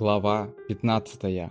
Глава 15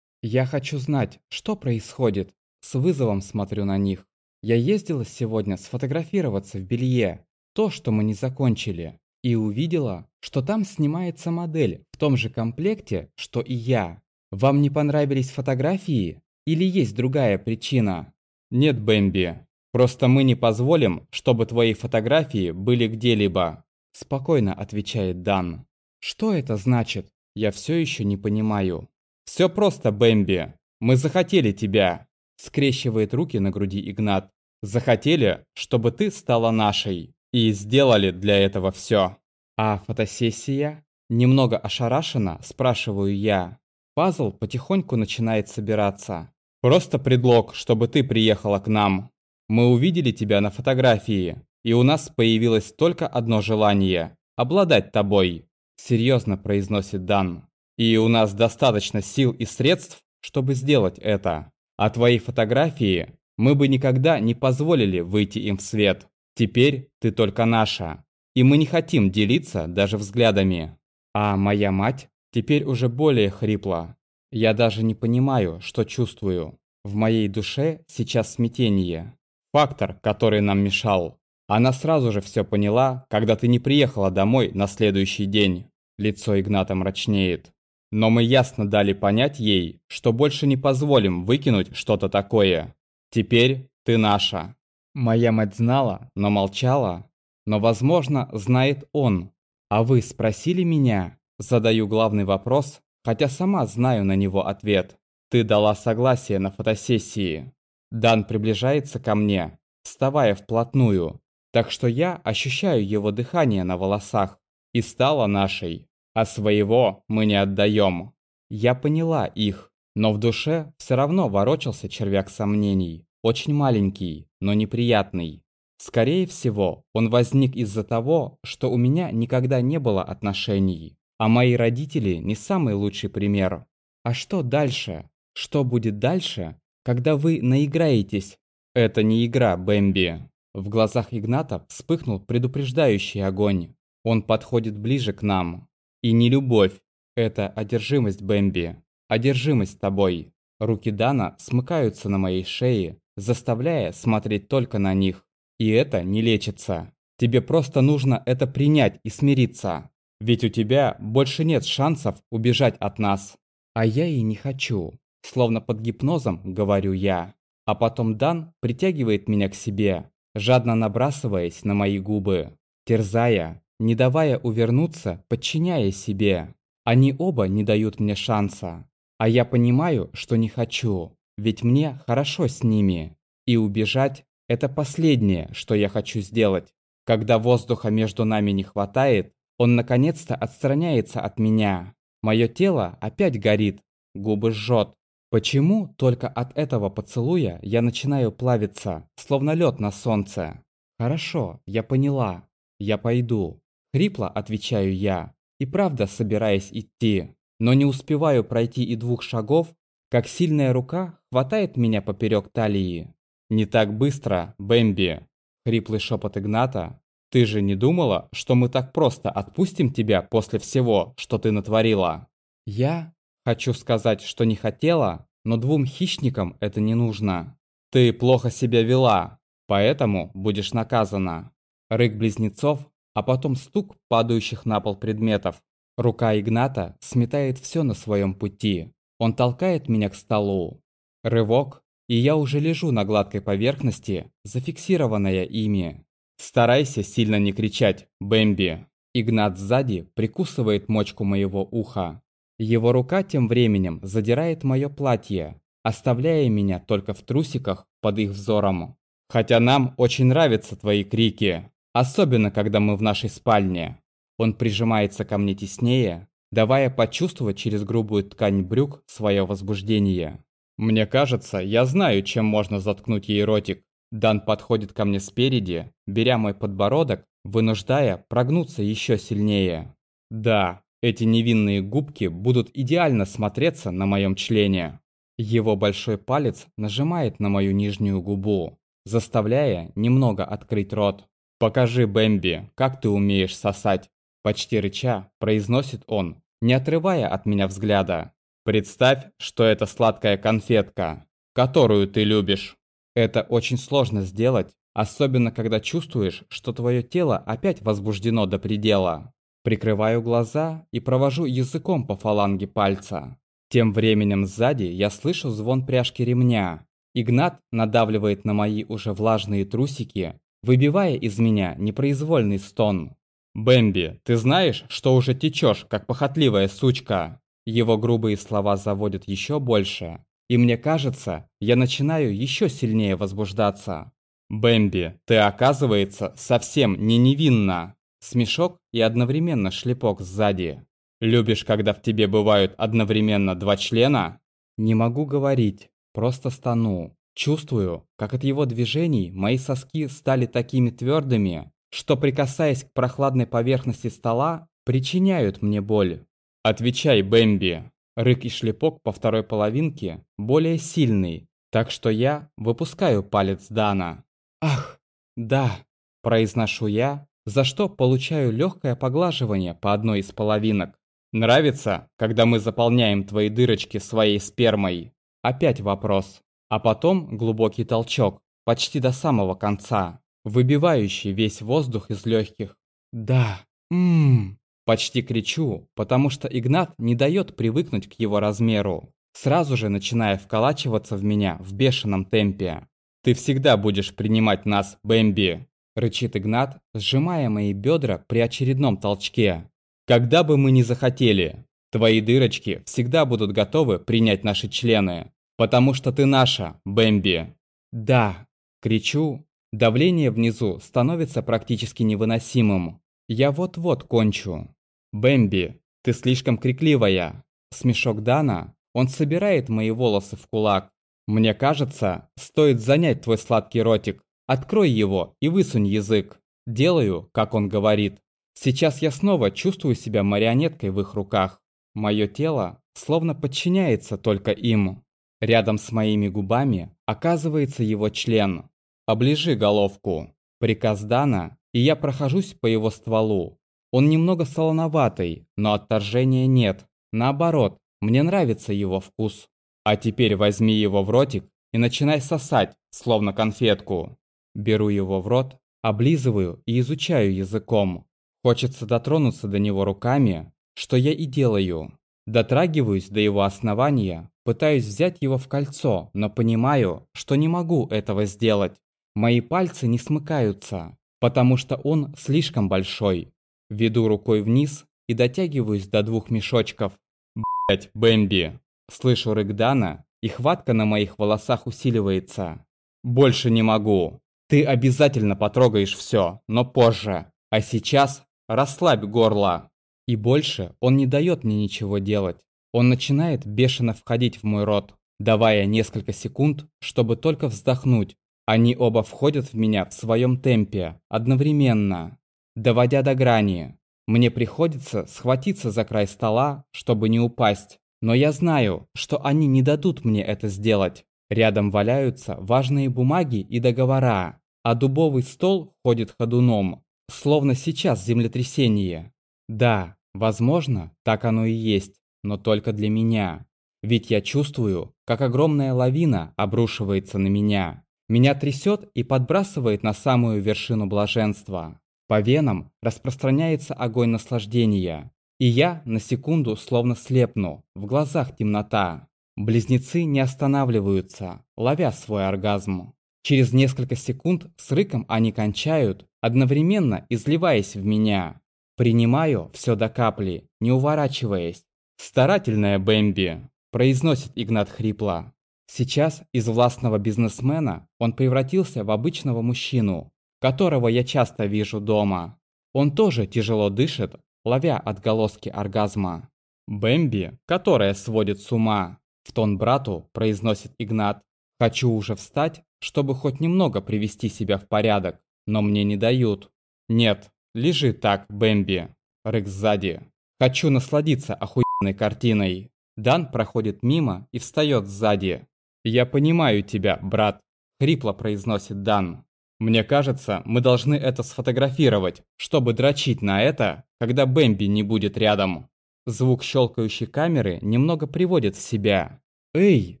Я хочу знать, что происходит. С вызовом смотрю на них. Я ездила сегодня сфотографироваться в белье, то, что мы не закончили, и увидела, что там снимается модель в том же комплекте, что и я. Вам не понравились фотографии? Или есть другая причина? Нет, Бэмби. Просто мы не позволим, чтобы твои фотографии были где-либо. Спокойно отвечает Дан. Что это значит? Я все еще не понимаю. Все просто, Бэмби. Мы захотели тебя. Скрещивает руки на груди Игнат. Захотели, чтобы ты стала нашей. И сделали для этого все. А фотосессия? Немного ошарашена, спрашиваю я. Пазл потихоньку начинает собираться. Просто предлог, чтобы ты приехала к нам. Мы увидели тебя на фотографии, и у нас появилось только одно желание – обладать тобой серьезно произносит Дан. И у нас достаточно сил и средств, чтобы сделать это. А твои фотографии мы бы никогда не позволили выйти им в свет. Теперь ты только наша. И мы не хотим делиться даже взглядами. А моя мать теперь уже более хрипла. Я даже не понимаю, что чувствую. В моей душе сейчас смятение. Фактор, который нам мешал. Она сразу же все поняла, когда ты не приехала домой на следующий день. Лицо Игната мрачнеет. Но мы ясно дали понять ей, что больше не позволим выкинуть что-то такое. Теперь ты наша. Моя мать знала, но молчала. Но, возможно, знает он. А вы спросили меня? Задаю главный вопрос, хотя сама знаю на него ответ. Ты дала согласие на фотосессии. Дан приближается ко мне, вставая вплотную, так что я ощущаю его дыхание на волосах. И стала нашей а своего мы не отдаем. Я поняла их, но в душе все равно ворочался червяк сомнений, очень маленький, но неприятный. Скорее всего, он возник из-за того, что у меня никогда не было отношений, а мои родители не самый лучший пример. А что дальше? Что будет дальше, когда вы наиграетесь? Это не игра, Бэмби. В глазах Игната вспыхнул предупреждающий огонь. Он подходит ближе к нам, и не любовь. Это одержимость Бэмби. Одержимость тобой. Руки Дана смыкаются на моей шее, заставляя смотреть только на них. И это не лечится. Тебе просто нужно это принять и смириться. Ведь у тебя больше нет шансов убежать от нас. А я и не хочу. Словно под гипнозом, говорю я. А потом Дан притягивает меня к себе, жадно набрасываясь на мои губы, терзая, не давая увернуться, подчиняя себе. Они оба не дают мне шанса. А я понимаю, что не хочу, ведь мне хорошо с ними. И убежать – это последнее, что я хочу сделать. Когда воздуха между нами не хватает, он наконец-то отстраняется от меня. Мое тело опять горит, губы жжет. Почему только от этого поцелуя я начинаю плавиться, словно лед на солнце? Хорошо, я поняла. Я пойду. Хрипло отвечаю я, и правда собираясь идти, но не успеваю пройти и двух шагов, как сильная рука хватает меня поперек талии. «Не так быстро, Бэмби!» Хриплый шепот Игната. «Ты же не думала, что мы так просто отпустим тебя после всего, что ты натворила?» «Я хочу сказать, что не хотела, но двум хищникам это не нужно. Ты плохо себя вела, поэтому будешь наказана». Рык близнецов а потом стук падающих на пол предметов. Рука Игната сметает все на своем пути. Он толкает меня к столу. Рывок, и я уже лежу на гладкой поверхности, зафиксированная ими. Старайся сильно не кричать, Бэмби. Игнат сзади прикусывает мочку моего уха. Его рука тем временем задирает мое платье, оставляя меня только в трусиках под их взором. Хотя нам очень нравятся твои крики. Особенно, когда мы в нашей спальне. Он прижимается ко мне теснее, давая почувствовать через грубую ткань брюк свое возбуждение. Мне кажется, я знаю, чем можно заткнуть ей ротик. Дан подходит ко мне спереди, беря мой подбородок, вынуждая прогнуться еще сильнее. Да, эти невинные губки будут идеально смотреться на моем члене. Его большой палец нажимает на мою нижнюю губу, заставляя немного открыть рот. «Покажи, Бэмби, как ты умеешь сосать!» Почти рыча, произносит он, не отрывая от меня взгляда. «Представь, что это сладкая конфетка, которую ты любишь. Это очень сложно сделать, особенно когда чувствуешь, что твое тело опять возбуждено до предела. Прикрываю глаза и провожу языком по фаланге пальца. Тем временем сзади я слышу звон пряжки ремня. Игнат надавливает на мои уже влажные трусики, выбивая из меня непроизвольный стон. «Бэмби, ты знаешь, что уже течешь, как похотливая сучка?» Его грубые слова заводят еще больше, и мне кажется, я начинаю еще сильнее возбуждаться. «Бэмби, ты, оказывается, совсем не невинна!» Смешок и одновременно шлепок сзади. «Любишь, когда в тебе бывают одновременно два члена?» Не могу говорить, просто стану. Чувствую, как от его движений мои соски стали такими твердыми, что, прикасаясь к прохладной поверхности стола, причиняют мне боль. «Отвечай, Бэмби!» Рык и шлепок по второй половинке более сильный, так что я выпускаю палец Дана. «Ах, да!» – произношу я, за что получаю легкое поглаживание по одной из половинок. «Нравится, когда мы заполняем твои дырочки своей спермой?» Опять вопрос. А потом глубокий толчок, почти до самого конца выбивающий весь воздух из легких. «Да, ммм...» Почти кричу, потому что Игнат не дает привыкнуть к его размеру, сразу же начиная вколачиваться в меня в бешеном темпе. «Ты всегда будешь принимать нас, Бэмби!» – рычит Игнат, сжимая мои бедра при очередном толчке. «Когда бы мы ни захотели, твои дырочки всегда будут готовы принять наши члены, потому что ты наша, Бэмби!» «Да!» – кричу, Давление внизу становится практически невыносимым. Я вот-вот кончу. «Бэмби, ты слишком крикливая!» Смешок Дана, он собирает мои волосы в кулак. «Мне кажется, стоит занять твой сладкий ротик. Открой его и высунь язык». Делаю, как он говорит. Сейчас я снова чувствую себя марионеткой в их руках. Мое тело словно подчиняется только им. Рядом с моими губами оказывается его член. «Оближи головку». Приказ Дана, и я прохожусь по его стволу. Он немного солоноватый, но отторжения нет. Наоборот, мне нравится его вкус. А теперь возьми его в ротик и начинай сосать, словно конфетку. Беру его в рот, облизываю и изучаю языком. Хочется дотронуться до него руками, что я и делаю. Дотрагиваюсь до его основания, пытаюсь взять его в кольцо, но понимаю, что не могу этого сделать. Мои пальцы не смыкаются, потому что он слишком большой. Веду рукой вниз и дотягиваюсь до двух мешочков. Блять, Бэмби. Слышу рык Дана, и хватка на моих волосах усиливается. Больше не могу. Ты обязательно потрогаешь все, но позже. А сейчас расслабь горло. И больше он не дает мне ничего делать. Он начинает бешено входить в мой рот, давая несколько секунд, чтобы только вздохнуть, они оба входят в меня в своем темпе, одновременно, доводя до грани. Мне приходится схватиться за край стола, чтобы не упасть. Но я знаю, что они не дадут мне это сделать. Рядом валяются важные бумаги и договора, а дубовый стол ходит ходуном, словно сейчас землетрясение. Да, возможно, так оно и есть, но только для меня. Ведь я чувствую, как огромная лавина обрушивается на меня. Меня трясет и подбрасывает на самую вершину блаженства. По венам распространяется огонь наслаждения. И я на секунду словно слепну, в глазах темнота. Близнецы не останавливаются, ловя свой оргазм. Через несколько секунд с рыком они кончают, одновременно изливаясь в меня. Принимаю все до капли, не уворачиваясь. «Старательная Бэмби», – произносит Игнат хрипло. Сейчас из властного бизнесмена он превратился в обычного мужчину, которого я часто вижу дома. Он тоже тяжело дышит, ловя отголоски оргазма. «Бэмби, которая сводит с ума», – в тон брату произносит Игнат. «Хочу уже встать, чтобы хоть немного привести себя в порядок, но мне не дают». «Нет, лежи так, Бэмби», – рык сзади. «Хочу насладиться охуенной картиной». Дан проходит мимо и встает сзади, «Я понимаю тебя, брат», — хрипло произносит Дан. «Мне кажется, мы должны это сфотографировать, чтобы дрочить на это, когда Бэмби не будет рядом». Звук щелкающей камеры немного приводит в себя. «Эй!»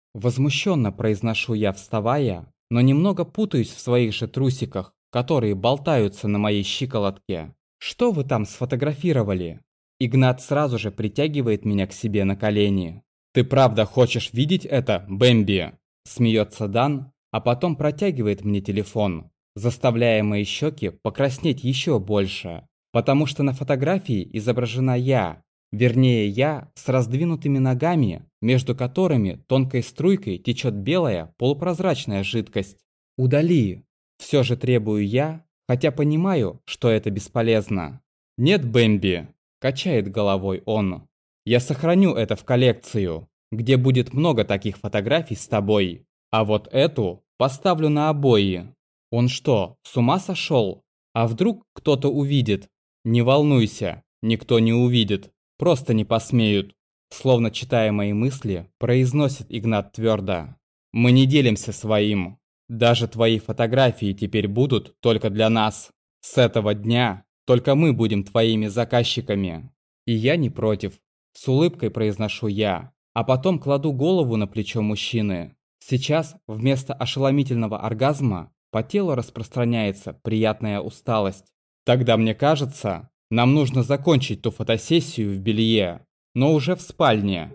– возмущенно произношу я, вставая, но немного путаюсь в своих же трусиках, которые болтаются на моей щиколотке. «Что вы там сфотографировали?» Игнат сразу же притягивает меня к себе на колени. «Ты правда хочешь видеть это, Бэмби?» Смеется Дан, а потом протягивает мне телефон, заставляя мои щеки покраснеть еще больше. Потому что на фотографии изображена я, вернее я с раздвинутыми ногами, между которыми тонкой струйкой течет белая полупрозрачная жидкость. «Удали!» Все же требую я, хотя понимаю, что это бесполезно. «Нет, Бэмби!» – качает головой он. «Я сохраню это в коллекцию, где будет много таких фотографий с тобой. А вот эту поставлю на обои. Он что, с ума сошел? А вдруг кто-то увидит? Не волнуйся, никто не увидит, просто не посмеют. Словно читая мои мысли, произносит Игнат твердо. Мы не делимся своим. Даже твои фотографии теперь будут только для нас. С этого дня только мы будем твоими заказчиками. И я не против. С улыбкой произношу я, а потом кладу голову на плечо мужчины. Сейчас вместо ошеломительного оргазма по телу распространяется приятная усталость. Тогда мне кажется, нам нужно закончить ту фотосессию в белье, но уже в спальне.